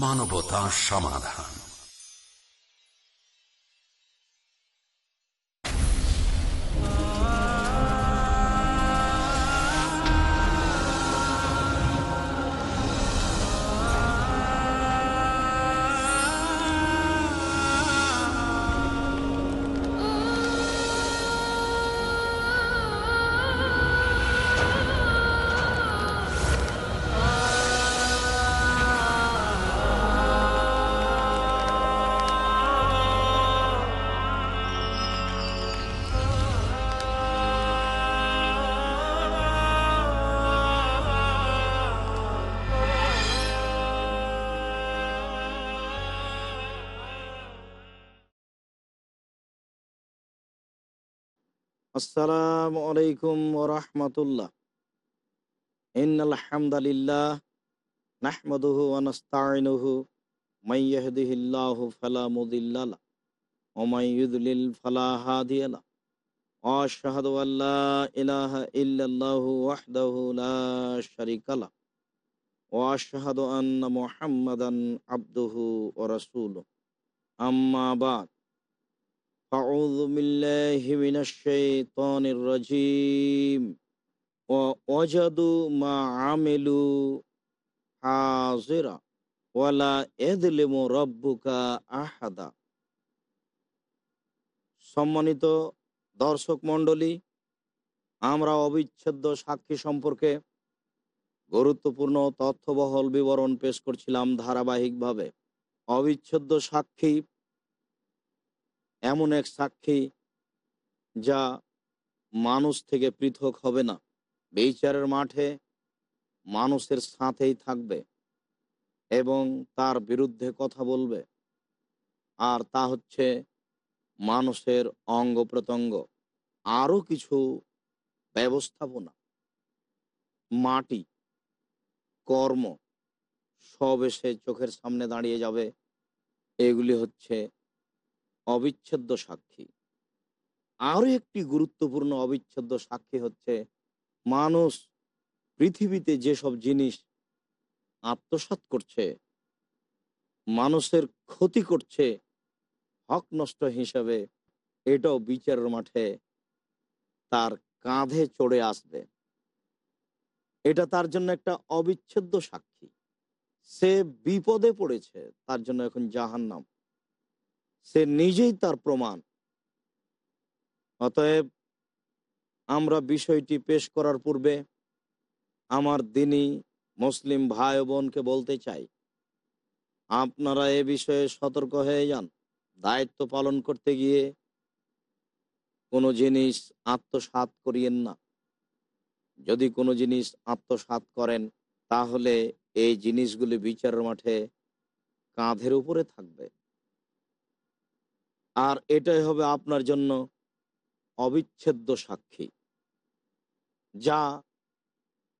মানবতা সমাধান। আসসালামু আলাইকুম ওরহমতুল্লাহ ইন্নাল হামদালিল্লাহ নাহমাদুহু ওয়া নাস্তাইনুহু মান ইয়াহদিহিল্লাহু ফালা মুদিল্লা লা ওয়া মান ইউদ্লিল ফালা হাদিয়া লা। ওয়া আশহাদু আল লা ইলাহা ইল্লাল্লাহু ওয়াহদাহু লা শারীকা লা। ওয়া আশহাদু আন্না মুহাম্মাদান আবদুহু ওয়া রাসূলুহু। আম্মা বাদ। أعوذ بالله من الشيطان الرجيم ووجدوا ما عملوا حاضرا ولا يظلم ربك أحدا সম্মানিত দর্শক মণ্ডলী আমরা অবিচ্ছেদ্য সাক্ষী সম্পর্কে গুরুত্বপূর্ণ তথ্যবহল বিবরণ পেশ করছিলাম ধারাবাহিকভাবে অবিচ্ছেদ্য সাক্ষী এমন এক সাক্ষী যা মানুষ থেকে পৃথক হবে না। বিচারের মাঠে মানুষের সাথেই থাকবে এবং তার বিরুদ্ধে কথা বলবে। আর তা হচ্ছে মানুষের অঙ্গ প্রত্যঙ্গ, আরও কিছু ব্যবস্থাপনা, মাটি, কর্ম, সব এসে চোখের সামনে দাঁড়িয়ে যাবে। এগুলি হচ্ছে অবিচ্ছেদ্য সাক্ষী। আরও একটি গুরুত্বপূর্ণ অবিচ্ছেদ্য সাক্ষী হচ্ছে মানুষ পৃথিবীতে যেসব জিনিস আত্মসাত করছে, মানুষের ক্ষতি করছে, হক নষ্ট হিসাবে এটাও বিচারের মাঠে তার কাঁধে চড়ে আসবে। এটা তার জন্য একটা অবিচ্ছেদ্য সাক্ষী। সে বিপদে পড়েছে, তার জন্য এখন জাহান্নাম। সে নিজেই তার প্রমাণ। অতএব আমরা বিষয়টি পেশ করার পূর্বে আমার দিনই মুসলিম ভাই বোনকে বলতে চাই, আপনারা এ বিষয়ে সতর্ক হয়ে যান। দায়িত্ব পালন করতে গিয়ে কোনো জিনিস আত্মসাত করিয়েন না। যদি কোনো জিনিস আত্মসাত করেন, তাহলে এই জিনিসগুলি বিচারের মাঠে কাঁধের উপরে থাকবে। আর এটাই হবে আপনার জন্য অবিচ্ছেদ্য সাক্ষী, যা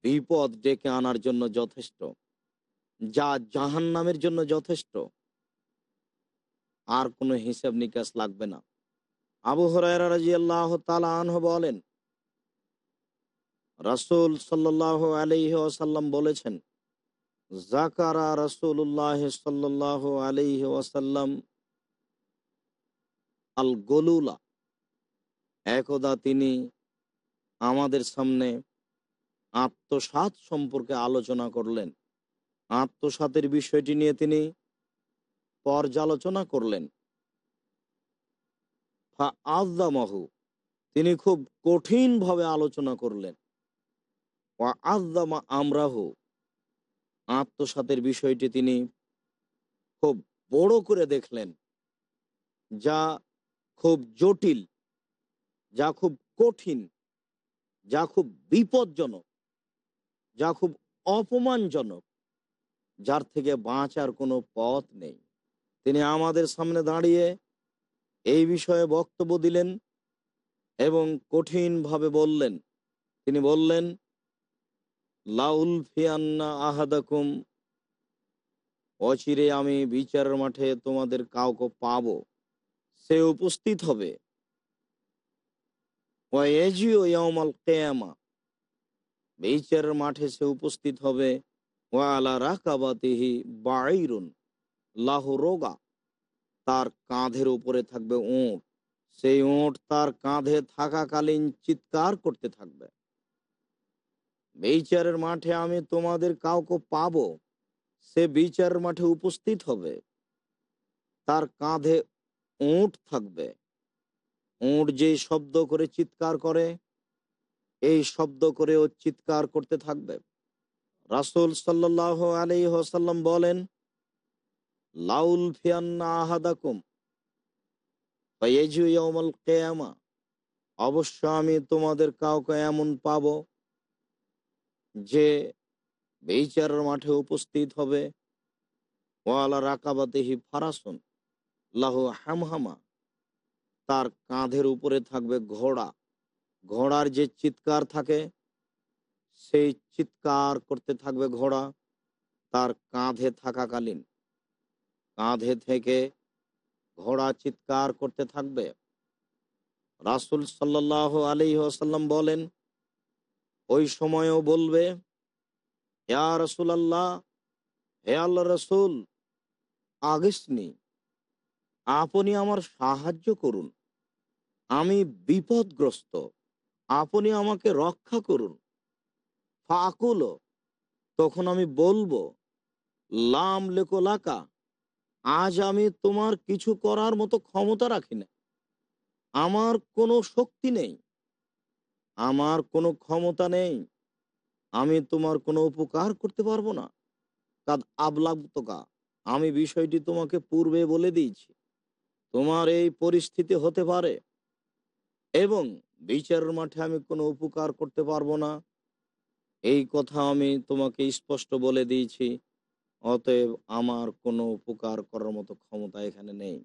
বিপদ ডেকে আনার জন্য যথেষ্ট, যা জাহান নামের জন্য যথেষ্ট। আর কোনো হিসাব নিকাশ লাগবে না। আবু হরাই আল্লাহ আনহ বলেন, রাসুল সাল্লাহ আলহ আসাল্লাম বলেছেন জাকারা রসুল্লাহ সাল্লাহ আলহ আসাল্লাম আল গলুলা একদা তিনি আমাদের সামনে আত্মসাত সম্পর্কে আলোচনা করলেন। আত্মসাতের বিষয়টি নিয়ে তিনি পর্যালোচনা করলেন। আজদামাহু তিনি খুব কঠিনভাবে আলোচনা করলেন। আজদামা আমরাহু আত্মসাতের বিষয়টি তিনি খুব বড় করে দেখলেন, যা খুব জটিল, যা খুব কঠিন, যা খুব বিপজ্জনক, যা খুব অপমানজনক, যার থেকে বাঁচার কোনো পথ নেই। তিনি আমাদের সামনে দাঁড়িয়ে এই বিষয়ে বক্তব্য দিলেন এবং কঠিনভাবে বললেন। তিনি বললেন, লাউল ফিয়ান্না আহাদাকুম, অচিরে আমি বিচারের মাঠে তোমাদের কাউকে পাবো। সে উপস্থিত হবে। বিচারের মাঠে সে উপস্থিত হবে। ওয়ালা রাকাবাতিহি বাইরুন লাহরোগা তার কাঁধের উপরে থাকবে ওঁট। সেই ওঁট তার কাঁধে থাকাকালীন চিৎকার করতে থাকবে। বিচারের মাঠে আমি তোমাদের কাউকে পাবো। সে বিচারের মাঠে উপস্থিত হবে। তার কাঁধে ওঁট থাকবে। ওঁট যে শব্দ করে চিৎকার করে, এই শব্দ করে ও চিৎকার করতে থাকবে। রাসুল সাল্লাহ আলি হাসাল্লাম বলেন, লাউল ফিয়ান্না কিয়ামা, অবশ্য আমি তোমাদের কাউকে এমন পাব যে বেচারের মাঠে উপস্থিত হবে, ওয়ালা রাকাবাতেহি ফারাসুন। লাহু হামহামা। তার কাঁধের উপরে থাকবে ঘোড়া। ঘোড়ার যে চিৎকার থাকে, সেই চিৎকার করতে থাকবে ঘোড়া। তার কাঁধে থাকাকালীন, কাঁধে থেকে ঘোড়া চিৎকার করতে থাকবে। রাসুল সাল্লাহ আলী আসাল্লাম বলেন, ওই সময়ও বলবে হ্যা রসুল আল্লাহ হে আল্লাহ রসুল, আগেসনি। আপনি আমার সাহায্য করুন। আমি বিপদগ্রস্ত। আপনি আমাকে রক্ষা করুন। ফাকুল, তখন আমি বলব, লাম লেকোলাকা আজ আমি তোমার কিছু করার মতো ক্ষমতা রাখি না। আমার কোনো শক্তি নেই। আমার কোনো ক্ষমতা নেই। আমি তোমার কোনো উপকার করতে পারব না। কাদ আবলাগতকা আমি বিষয়টি তোমাকে পূর্বে বলে দিয়েছি। তোমার এই পরিস্থিতি হতে পারে। এবং বিচারের মাঠে আমি কোনো উপকার করতে পারব না। এই কথা আমি তোমাকে স্পষ্ট বলে দিয়েছি। অতএব আমার কোনো উপকার করার মতো ক্ষমতা এখানে নেই।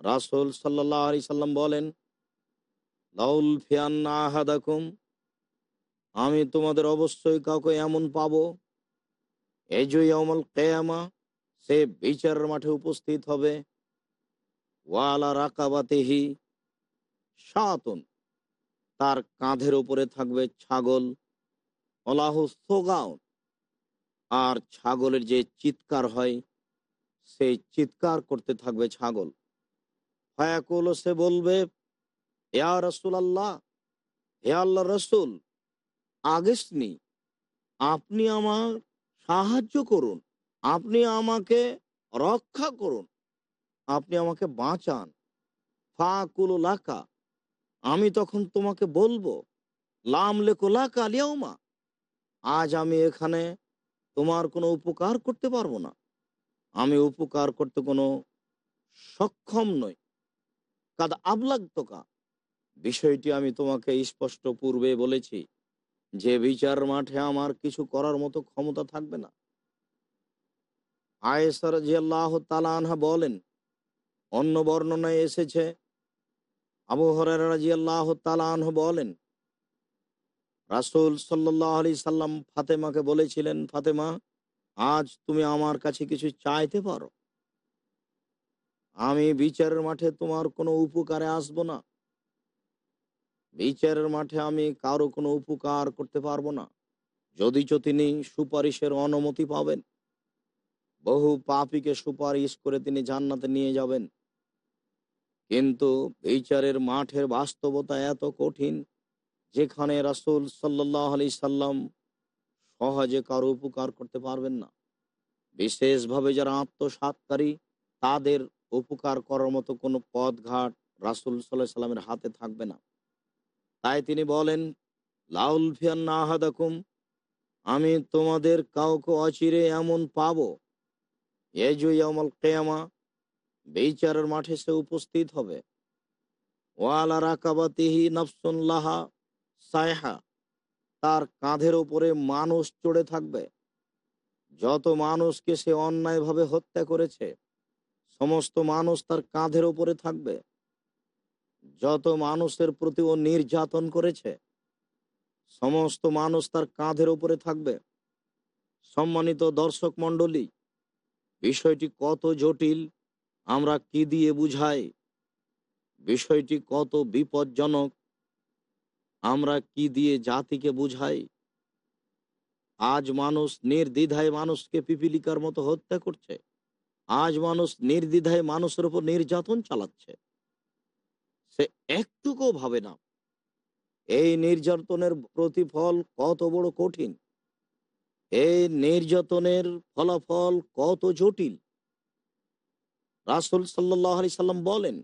রাসুল সাল্লাহ আলি সাল্লাম বলেন, লাউল ফিয়ান্না আহাদাকুম আমি তোমাদের অবশ্যই কাউকে এমন পাবো এজই অমল কেয়ামা, সে বিচারের মাঠে উপস্থিত হবে। ওয়ালা সাতন। তার কাঁধের উপরে থাকবে ছাগল অলাহ আর ছাগলের যে চিৎকার হয় সেই চিৎকার করতে থাকবে ছাগল। ফায়াকুল, সে বলবে, ইয়া রসুল আল্লাহ হে আল্লাহ রসুল, আগেসনি, আপনি আমার সাহায্য করুন, আপনি আমাকে রক্ষা করুন। আপনি আমাকে বাঁচান। ফাকুল লাকা আমি তখন তোমাকে বলব লাম লেকো লাকা লিয়াউমা আজ আমি এখানে তোমার কোনো উপকার করতে পারব না। আমি উপকার করতে কোনো সক্ষম নই। কাদ আবলাগতকা, বিষয়টি আমি তোমাকে স্পষ্ট পূর্বে বলেছি, যে বিচার মাঠে আমার কিছু করার মতো ক্ষমতা থাকবে না। আয়েসার জিয়াল্লাহ তালানহা বলেন অন্য বর্ণনায় এসেছে। আবু হরার রাজিয়াল্লাহ তালানহ বলেন, রাসুল সাল্লাহ আলি সাল্লাম ফাতেমাকে বলেছিলেন, ফাতেমা, আজ তুমি আমার কাছে কিছু চাইতে পারো। আমি বিচারের মাঠে তোমার কোনো উপকারে আসব না। বিচারের মাঠে আমি কারও কোনো উপকার করতে পারব না। যদিচ তিনি সুপারিশের অনুমতি পাবেন, বহু পাপিকে সুপারিশ করে তিনি জান্নাতে নিয়ে যাবেন। কিন্তু বিচারের মাঠের বাস্তবতা এত কঠিন যেখানে রাসুল সাল্লাহ আলি সাল্লাম সহজে কারও উপকার করতে পারবেন না। বিশেষভাবে যারা আত্মসাতকারী তাদের উপকার করার মতো কোনো পথঘাট রাসুল সাল্লাহ সাল্লামের হাতে থাকবে না। তাই তিনি বলেন, লাউল ফিয়ান্না আমি তোমাদের কাউকে অচিরে এমন পাবো। এজুয়ামল কেয়ামা বেচারের মাঠে সে উপস্থিত হবে। নফসুল্লাহা সায়হা তার কাঁধের ওপরে মানুষ চড়ে থাকবে। যত মানুষকে সে অন্যায়ভাবে হত্যা করেছে, সমস্ত মানুষ তার কাঁধের ওপরে থাকবে। যত মানুষের প্রতি ও নির্যাতন করেছে, সমস্ত মানুষ তার কাঁধের উপরে থাকবে। সম্মানিত দর্শক মণ্ডলী, বিষয়টি কত জটিল আমরা কি দিয়ে বুঝাই? বিষয়টি কত বিপজ্জনক। আমরা কি দিয়ে জাতিকে বুঝাই? আজ মানুষ নির্দ্বিধায় মানুষকে পিপিলিকার মতো হত্যা করছে। আজ মানুষ নির্দ্বিধায় মানুষের উপর নির্যাতন চালাচ্ছে। সে একটুকু ভাবে না। এই নির্যাতনের প্রতিফল কত বড় কঠিন। এই নির্যাতনের ফলাফল কত জটিল। রাসুল সাল্লাহ আলি সাল্লাম বলেন,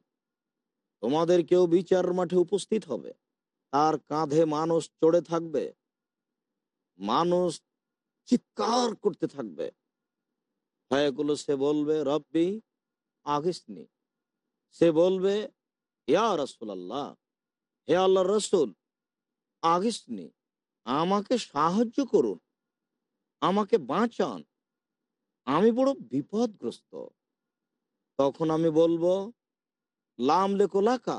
তোমাদের কেউ বিচার মাঠে উপস্থিত হবে। তার কাঁধে মানুষ চড়ে থাকবে। মানুষ চিৎকার করতে থাকবে। ভয়গুলো সে বলবে, রব্বি আগিসনি সে বলবে, ইয়া রসুল আল্লাহ হে আল্লাহ রসুল আগিসনি আমাকে সাহায্য করুন। আমাকে বাঁচান। আমি বড় বিপদগ্রস্ত। তখন আমি বলব, লাম লেকোলাকা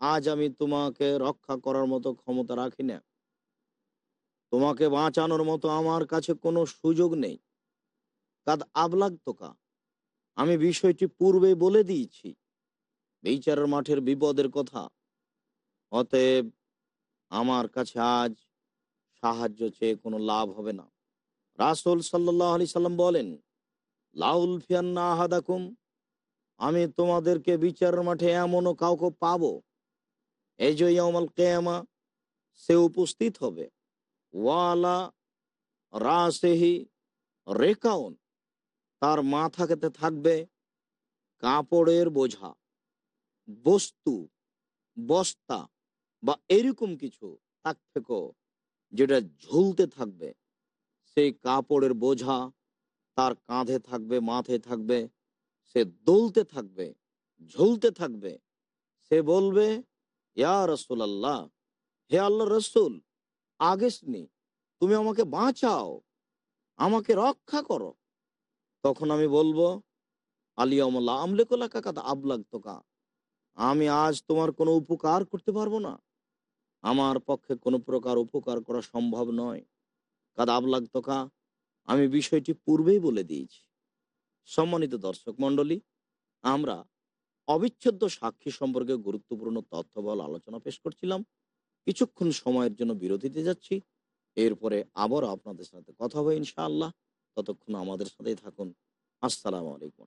আজ আমি তোমাকে রক্ষা করার মতো ক্ষমতা রাখি না। তোমাকে বাঁচানোর মতো আমার কাছে কোনো সুযোগ নেই। কাদ আবলাগ তোকা, আমি বিষয়টি পূর্বে বলে দিয়েছি। বিচারের মাঠের বিপদের কথা। অতএব আমার কাছে আজ সাহায্য চেয়ে কোনো লাভ হবে না। রাসুল সাল্লাহ আলি সাল্লাম বলেন, লাউল ফিয়ান্না আহাদাকুম আমি তোমাদেরকে বিচারের মাঠে এমনও কাউকে পাবো? এই যে ইয়ামাল কেয়ামা, সে উপস্থিত হবে। ওয়ালা রাসেহি রেকাউন, তার মাথাতে থাকবে কাপড়ের বোঝা, বস্তু, বস্তা বা এরকম কিছু তাক থেকেও যেটা ঝুলতে থাকবে। সেই কাপড়ের বোঝা তার কাঁধে থাকবে, মাথায় থাকবে সে দোলতে থাকবে, ঝুলতে থাকবে। সে বলবে রসুল আল্লাহ হে আল্লাহ রসুল আগেসনি তুমি আমাকে বাঁচাও, আমাকে রক্ষা করো। তখন আমি বলব আলিয়ামল্লাহ আমলেকোলা কাকা আবলাগ তোকা আমি আজ তোমার কোনো উপকার করতে পারব না। আমার পক্ষে কোনো প্রকার উপকার করা সম্ভব নয়। কাদা আবলাগ তোকা আমি বিষয়টি পূর্বেই বলে দিয়েছি। সম্মানিত দর্শক মন্ডলী আমরা অবিচ্ছেদ্য সাক্ষী সম্পর্কে গুরুত্বপূর্ণ তথ্যবল আলোচনা পেশ করছিলাম। কিছুক্ষণ সময়ের জন্য বিরতিতে যাচ্ছি। এরপরে আবারও আপনাদের সাথে কথা হবে ইনশাআল্লাহ। ততক্ষণ আমাদের সাথেই থাকুন। আসসালামু আলাইকুম।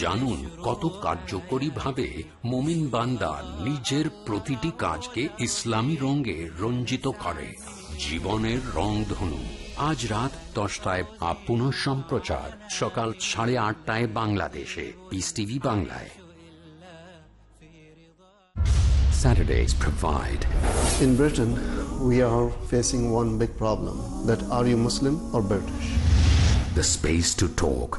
জানুন কত কার্যকরী ভাবে মোমিন বান্দা নিজের প্রতিটি কাজকে ইসলামী রঙে রঞ্জিত করে জীবনের রংধনু আজ রাত দশটায় আপন সম্প্রচার সকাল সাড়ে আটটায় বাংলাদেশে পিস টিভি বাংলায় Saturdays provide In Britain, we are facing one big problem that are you Muslim or British? the space to talk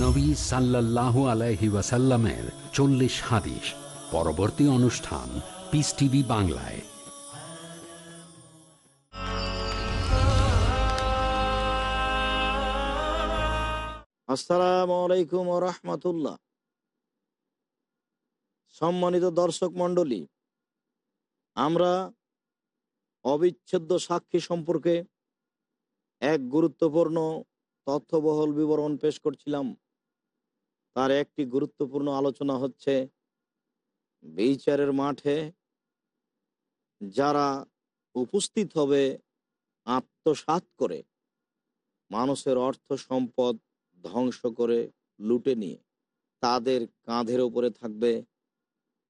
নবী সাল্লাল্লাহু আলাইহি ওয়াসাল্লামের চল্লিশ হাদিস, পরবর্তী অনুষ্ঠান পিস টিভি বাংলায়। আসসালামু আলাইকুম রহমতুল্লাহ। সম্মানিত দর্শক মণ্ডলী, আমরা অবিচ্ছেদ্য সাক্ষী সম্পর্কে এক গুরুত্বপূর্ণ তথ্যবহল বিবরণ পেশ করছিলাম। তার একটি গুরুত্বপূর্ণ আলোচনা হচ্ছে বিচারের মাঠে যারা উপস্থিত হবে আত্মসাৎ করে মানুষের অর্থ সম্পদ ধ্বংস করে লুটে নিয়ে, তাদের কাঁধের ওপরে থাকবে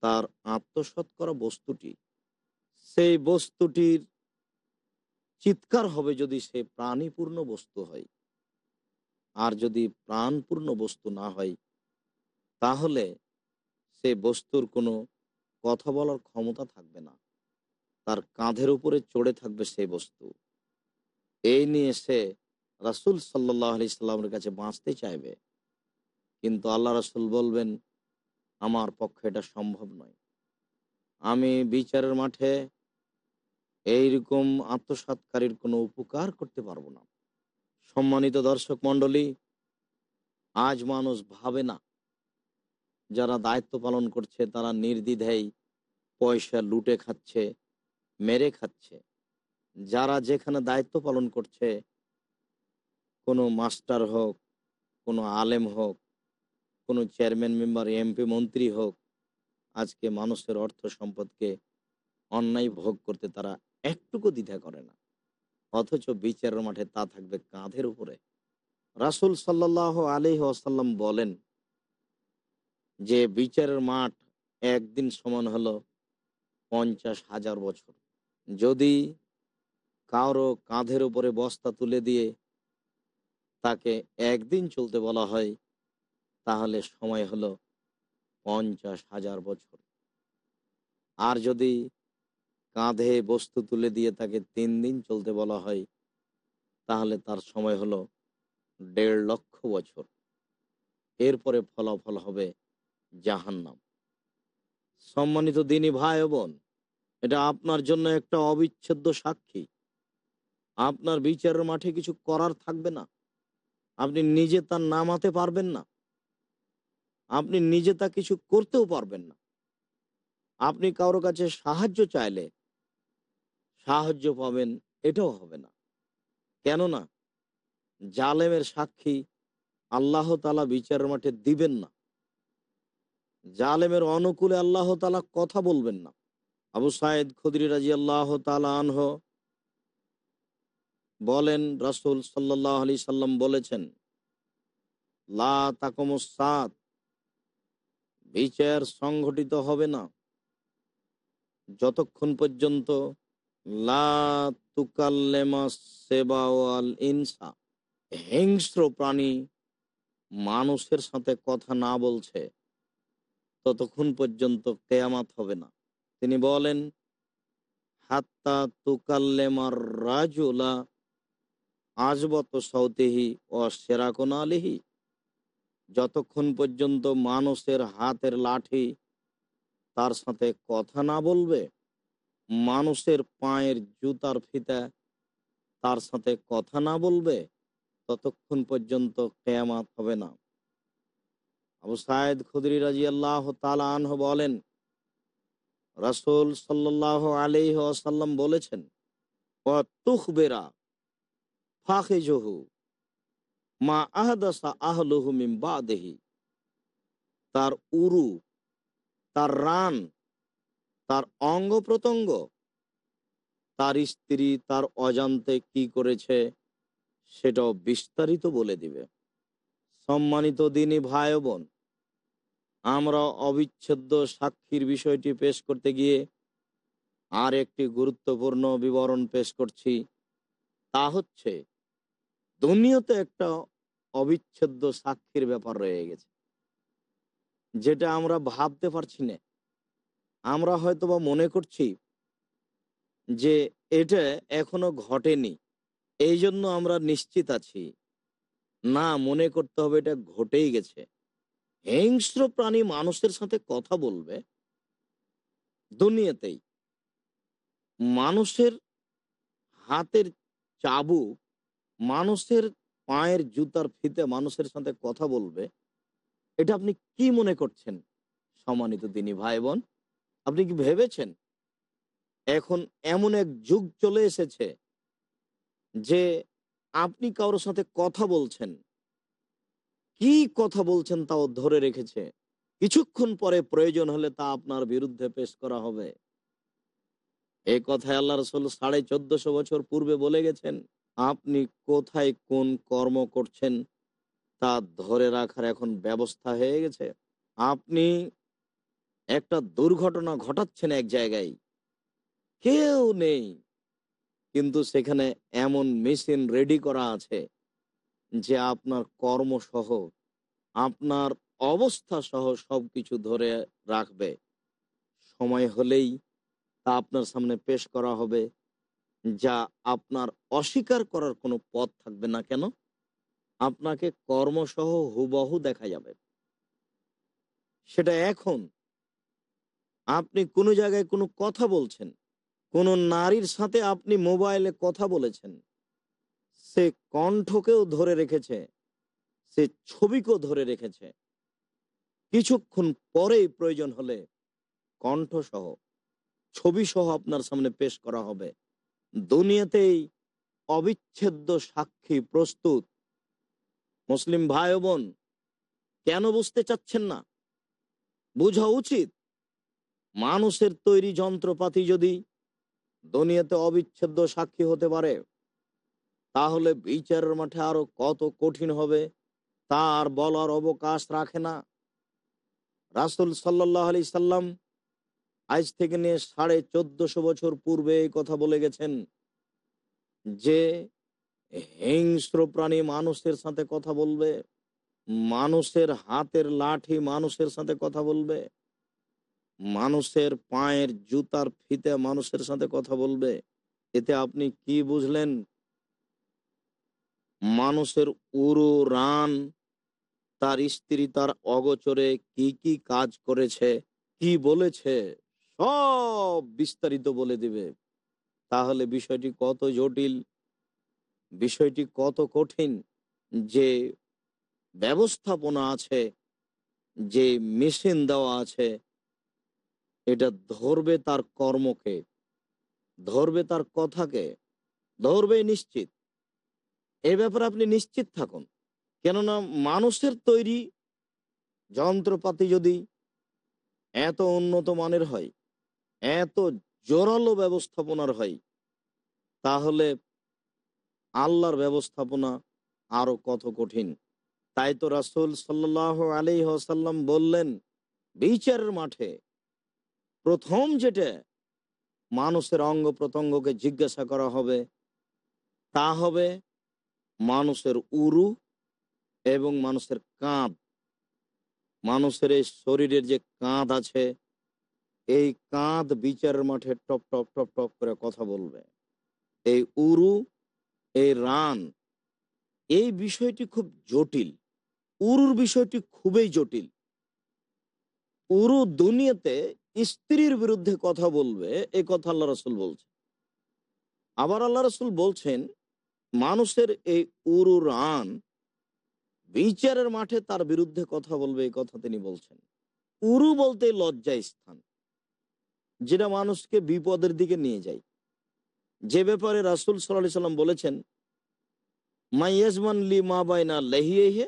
তার আত্মসৎ করা বস্তুটি। সেই বস্তুটির চিৎকার হবে যদি সে প্রাণীপূর্ণ বস্তু হয়। আর যদি প্রাণপূর্ণ বস্তু না হয় তাহলে সে বস্তুর কোনো কথা বলার ক্ষমতা থাকবে না। তার কাঁধের উপরে চড়ে থাকবে সেই বস্তু। এই নিয়ে সে রাসুল সাল্লাহ আলি সাল্লামের কাছে বাঁচতে চাইবে। কিন্তু আল্লাহ রাসুল বলবেন, আমার পক্ষে এটা সম্ভব নয়। আমি বিচারের মাঠে এইরকম আত্মসাৎকারীর কোনো উপকার করতে পারব না। সম্মানিত দর্শক মণ্ডলী, আজ মানুষ ভাবে না যারা দায়িত্ব পালন করছে, তারা নির্দ্বিধায় পয়সা লুটে খাচ্ছে, মেরে খাচ্ছে। যারা যেখানে দায়িত্ব পালন করছে, কোনো মাস্টার হোক, কোনো আলেম হোক, কোনো চেয়ারম্যান মেম্বার, এমপি, মন্ত্রী হোক, আজকে মানুষের অর্থ সম্পদকে অন্যায় ভোগ করতে তারা একটুকু দ্বিধা করে না। অথচ বিচারের মাঠে তা থাকবে কাঁধের উপরে। রাসুল সাল্লাহ আলি আসাল্লাম বলেন যে বিচারের মাঠ একদিন সমান হলো পঞ্চাশ হাজার বছর। যদি কারও কাঁধের উপরে বস্তা তুলে দিয়ে তাকে একদিন চলতে বলা হয়, তাহলে সময় হলো পঞ্চাশ হাজার বছর। আর যদি কাঁধে বস্তু তুলে দিয়ে তাকে তিন দিন চলতে বলা হয়, তাহলে তার সময় হলো দেড় লক্ষ বছর। এরপরে ফলাফল হবে জাহান্নাম। সম্মানিত দিনী ভাই বোন, এটা আপনার জন্য একটা অবিচ্ছেদ্য সাক্ষী। আপনার বিচারের মাঠে কিছু করার থাকবে না। আপনি নিজে তা নামাতে পারবেন না। আপনি নিজে তা কিছু করতেও পারবেন না। আপনি কারও কাছে সাহায্য চাইলে সাহায্য পাবেন, এটাও হবে না। কেননা, জালেমের সাক্ষী আল্লাহ তালা বিচারের মাঠে দিবেন না। জালেমের অনুকূলে আল্লাহ তালা কথা বলবেন না। আবু সাইদ খুদরি রাজি আল্লাহ আনহ বলেন, রাসুল সাল্লাহ আলি সাল্লাম বলেছেন, লা বিচার সংঘটিত হবে না। যতক্ষণ পর্যন্ত লা তুকাল্লেমা সেবাওয়াল ইনসা, হিংস্র প্রাণী মানুষের সাথে কথা না বলছে ততক্ষণ পর্যন্ত কেয়ামাত হবে না। তিনি বলেন, হাত্তা তুকাল্লেমার রাজুলা আজবত সৌতেহি ও সেরাকোন আলিহি যতক্ষণ পর্যন্ত মানুষের হাতের লাঠি তার সাথে কথা না বলবে, মানুষের পায়ের জুতার ফিতা তার সাথে কথা না বলবে, ততক্ষণ পর্যন্ত কেয়ামাত হবে না। আবু সাইদ খুদরি রাজি আল্লাহ বলেন, রাসুল সাল্লাহ আলিহ আসাল্লাম বলেছেন ফাঁকে জহু মা আহদাসা আহলহু মিম বাদেহি তার উরু, তার রান, তার অঙ্গ প্রত্যঙ্গ তার স্ত্রী তার অজান্তে কি করেছে সেটাও বিস্তারিত বলে দিবে। সম্মানিত দিনী ভাই বোন, আমরা অবিচ্ছেদ্য সাক্ষীর বিষয়টি পেশ করতে গিয়ে আর একটি গুরুত্বপূর্ণ বিবরণ পেশ করছি। তা হচ্ছে, দুনিয়াতে একটা অবিচ্ছেদ্য সাক্ষীর ব্যাপার রয়ে গেছে, যেটা আমরা ভাবতে পারছি না। আমরা হয়তো বা মনে করছি যে এটা এখনও ঘটেনি এই জন্য আমরা নিশ্চিত আছি। না মনে করতে হবে এটা ঘটেই গেছে। হিংস্র প্রাণী মানুষের সাথে কথা বলবে দুনিয়াতেই। মানুষের হাতের চাবুক মানুষের পায়ের জুতার ফিতে মানুষের সাথে কথা বলবে, এটা আপনি কি মনে করছেন সম্মানিত তিনি ভাই বোন আপনি কি ভেবেছেন? এখন এমন এক যুগ চলে এসেছে যে আপনি কারোর সাথে কথা বলছেন। কি কথা বলছেন তাও ধরে রেখেছে। কিছুক্ষণ পরে প্রয়োজন হলে তা আপনার বিরুদ্ধে পেশ করা হবে। এই কথায় আল্লাহ রসুল সাড়ে চোদ্দশো বছর পূর্বে বলে গেছেন, আপনি কোথায় কোন কর্ম করছেন তা ধরে রাখার এখন ব্যবস্থা হয়ে গেছে। আপনি একটা দুর্ঘটনা ঘটাচ্ছেন এক জায়গায়। কেউ নেই। কিন্তু সেখানে এমন মেশিন রেডি করা আছে যে আপনার কর্মসহ, আপনার অবস্থা সহ সব কিছু ধরে রাখবে। সময় হলেই তা আপনার সামনে পেশ করা হবে, যা আপনার অস্বীকার করার কোনো পথ থাকবে না কেন? আপনাকে কর্মসহ হুবহু দেখা যাবে। সেটা এখন। আপনি কোনো জায়গায় কোনো কথা বলছেন কোনো নারীর সাথে আপনি মোবাইলে কথা বলেছেন, সে কণ্ঠকেও ধরে রেখেছে, সে ছবিকেও ধরে রেখেছে। কিছুক্ষণ পরেই প্রয়োজন হলে কণ্ঠ সহ ছবি সহ আপনার সামনে পেশ করা হবে। দুনিয়াতেই অবিচ্ছেদ্য সাক্ষী প্রস্তুত। মুসলিম ভাই বোন কেন বুঝতে চাচ্ছেন না? বোঝা উচিত। মানুষের তৈরি যন্ত্রপাতি যদি দুনিয়াতে অবিচ্ছেদ্য সাক্ষী হতে পারে। তাহলে বিচারের মাঠে আরও কত কঠিন হবে তার বলার অবকাশ রাখে না। রাসুল সাল্লাহ আলি সাল্লাম আজ থেকে নিয়ে সাড়ে চোদ্দশো বছর পূর্বে এই কথা বলে গেছেন যে, হিংস্র প্রাণী মানুষের সাথে কথা বলবে, মানুষের হাতের লাঠি মানুষের সাথে কথা বলবে। মানুষের পায়ের জুতার ফিতে মানুষের সাথে কথা বলবে। এতে আপনি কি বুঝলেন? মানুষের উরু রান, তার স্ত্রী তার অগোচরে কি কি কাজ করেছে, কি বলেছে, সব বিস্তারিত বলে দিবে। তাহলে বিষয়টি কত জটিল, বিষয়টি কত কঠিন, যে ব্যবস্থাপনা আছে, যে মেশিন দেওয়া আছে এটা ধরবে তার কর্মকে, ধরবে তার কথাকে, ধরবে নিশ্চিত। এ ব্যাপারে আপনি নিশ্চিত থাকুন। কেননা মানুষের তৈরি যন্ত্রপাতি যদি এত উন্নত মানের হয়, এত জোরালো ব্যবস্থাপনার হয়, তাহলে আল্লাহর ব্যবস্থাপনা আরও কত কঠিন। তাই তো রাসুল সাল্লাহ আলি সাল্লাম বললেন, বিচারের মাঠে প্রথম যেটা মানুষের অঙ্গ প্রত্যঙ্গকে জিজ্ঞাসা করা হবে, তা হবে মানুষের উরু এবং মানুষের কাঁধ। মানুষের এই শরীরের যে কাঁধ আছে, এই কাঁধ বিচারের মাঠে টপ টপ টপ টপ করে কথা বলবে। এই উরু, এই রান, এই বিষয়টি খুব জটিল। উরুর বিষয়টি খুবই জটিল। উরু দুনিয়াতে স্ত্রীর বিরুদ্ধে কথা বলবে, এ কথা আল্লাহ রসুল বলছে আবার আল্লাহ রসুল বলছেন, মানুষের এই উরু রান বিচারের মাঠে তার বিরুদ্ধে কথা বলবে এই কথা তিনি বলছেন। উরু বলতে লজ্জা স্থান, যেটা মানুষকে বিপদের দিকে নিয়ে যায়। যে ব্যাপারে রাসুল সাল্লাহ সাল্লাম বলেছেন মাইয়াজমান লি মা বাইনা লেহিয়ে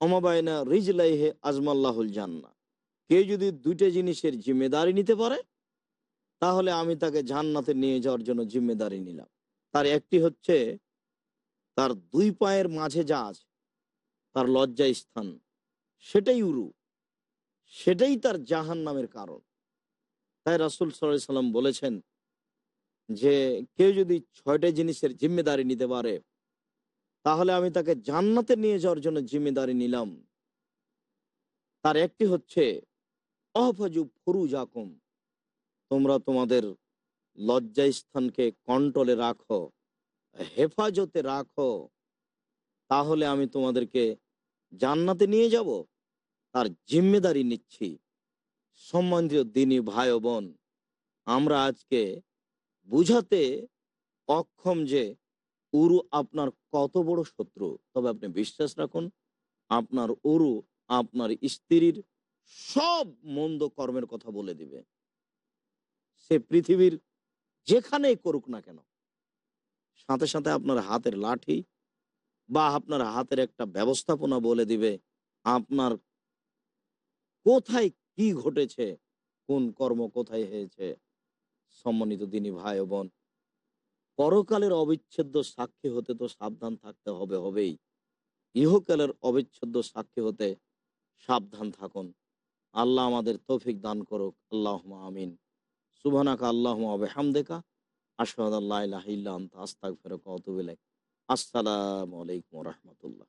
অমা বাইনা রিজ লাইহে আজমাল্লাহুল জান্না কেউ যদি দুইটা জিনিসের জিম্মেদারি নিতে পারে, তাহলে আমি তাকে জান্নাতে নিয়ে যাওয়ার জন্য জিম্মেদারি নিলাম। তার একটি হচ্ছে, তার দুই পায়ের মাঝে যা আছে, তার লজ্জা স্থান, সেটাই উরু, সেটাই তার জাহান নামের কারণ। তাই রাসুল সাল্লাম বলেছেন যে, কেউ যদি ছয়টা জিনিসের জিম্মেদারি নিতে পারে, তাহলে আমি তাকে জান্নাতে নিয়ে যাওয়ার জন্য জিম্মেদারি নিলাম। তার একটি হচ্ছে অহফাজু তোমরা তোমাদের লজ্জা স্থানকে কন্ট্রোলে রাখো, হেফাজতে রাখো, তাহলে আমি তোমাদেরকে জান্নাতে নিয়ে যাব, তার জিম্মেদারি নিচ্ছি। সম্মানিত দিনী ভাই বোন, আমরা আজকে বুঝাতে অক্ষম যে উরু আপনার কত বড় শত্রু। তবে আপনি বিশ্বাস রাখুন, আপনার উরু আপনার স্ত্রীর সব মন্দ কর্মের কথা বলে দিবে। সে পৃথিবীর যেখানেই করুক না কেন, সাথে সাথে আপনার হাতের লাঠি বা আপনার হাতের একটা ব্যবস্থাপনা বলে দিবে, আপনার কোথায় কি ঘটেছে, কোন কর্ম কোথায় হয়েছে। সম্মানিত দিনী ভাই বোন, পরকালের অবিচ্ছেদ্য সাক্ষী হতে তো সাবধান থাকতে হবে হবেই। ইহকালের অবিচ্ছেদ্য সাক্ষী হতে সাবধান থাকুন। আল্লাহ আমাদের তৌফিক দান করুক। আল্লাহ আমিন। সুবহানাকা আল্লাহ আবহামদেকা আশহাদ আল্লাহ ইল্লা আনতা। আস্তাগফিরুকা ওয়া আতুবু ইলাইক। আসসালামু আলাইকুম ওয়া রাহমাতুল্লাহ।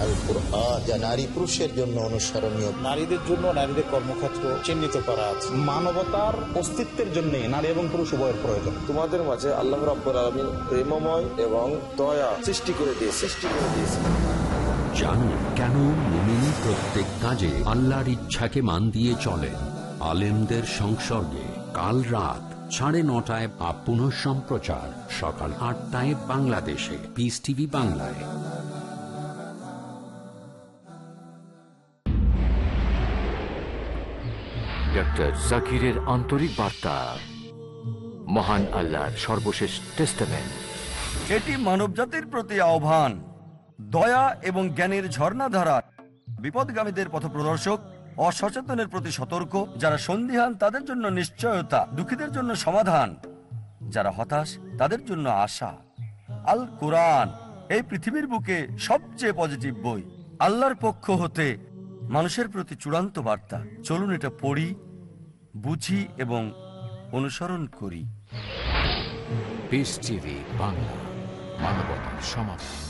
Al Quran যা নারী পুরুষের জন্য অনুসরণীয়। নারীদের জন্য নারীদের কর্মক্ষেত্র চিহ্নিত করা আছে। মানবতার অস্তিত্বের জন্য নারী এবং পুরুষ উভয়ের প্রয়োজন। তোমাদের মাঝে আল্লাহ রাব্বুল আলামিন প্রেমময় এবং দয়া সৃষ্টি করে দিয়ে সৃষ্টি করে দিয়েছে। জানুন কেন মুমিন প্রত্যেক কাজে আল্লাহর ইচ্ছাকে মান দিয়ে চলেন আলেমদের সংসর্গে কাল রাত সাড়ে নটায় বা সম্প্রচার সকাল আটটায় বাংলাদেশে। পিস টিভি বাংলায়। জাকিরের আন্তরিক বার্তা। মহান আল্লাহর সর্বশেষ টেস্টামেন্ট এটি মানবজাতির প্রতি আহ্বান, দয়া এবং জ্ঞানের ঝর্ণাধারা, বিপদগামীদের পথপ্রদর্শক, অসচেতনের প্রতি সতর্ক, যারা সন্দিহান তাদের জন্য নিশ্চয়তা, দুঃখীদের জন্য সমাধান, যারা হতাশ তাদের জন্য আশা। আল কোরআন, এই পৃথিবীর বুকে সবচেয়ে পজিটিভ বই। আল্লাহর পক্ষ হতে মানুষের প্রতি চূড়ান্ত বার্তা। চলুন এটা পড়ি বুঝি এবং অনুসরণ করি। বাংলা মানবতার সমাধান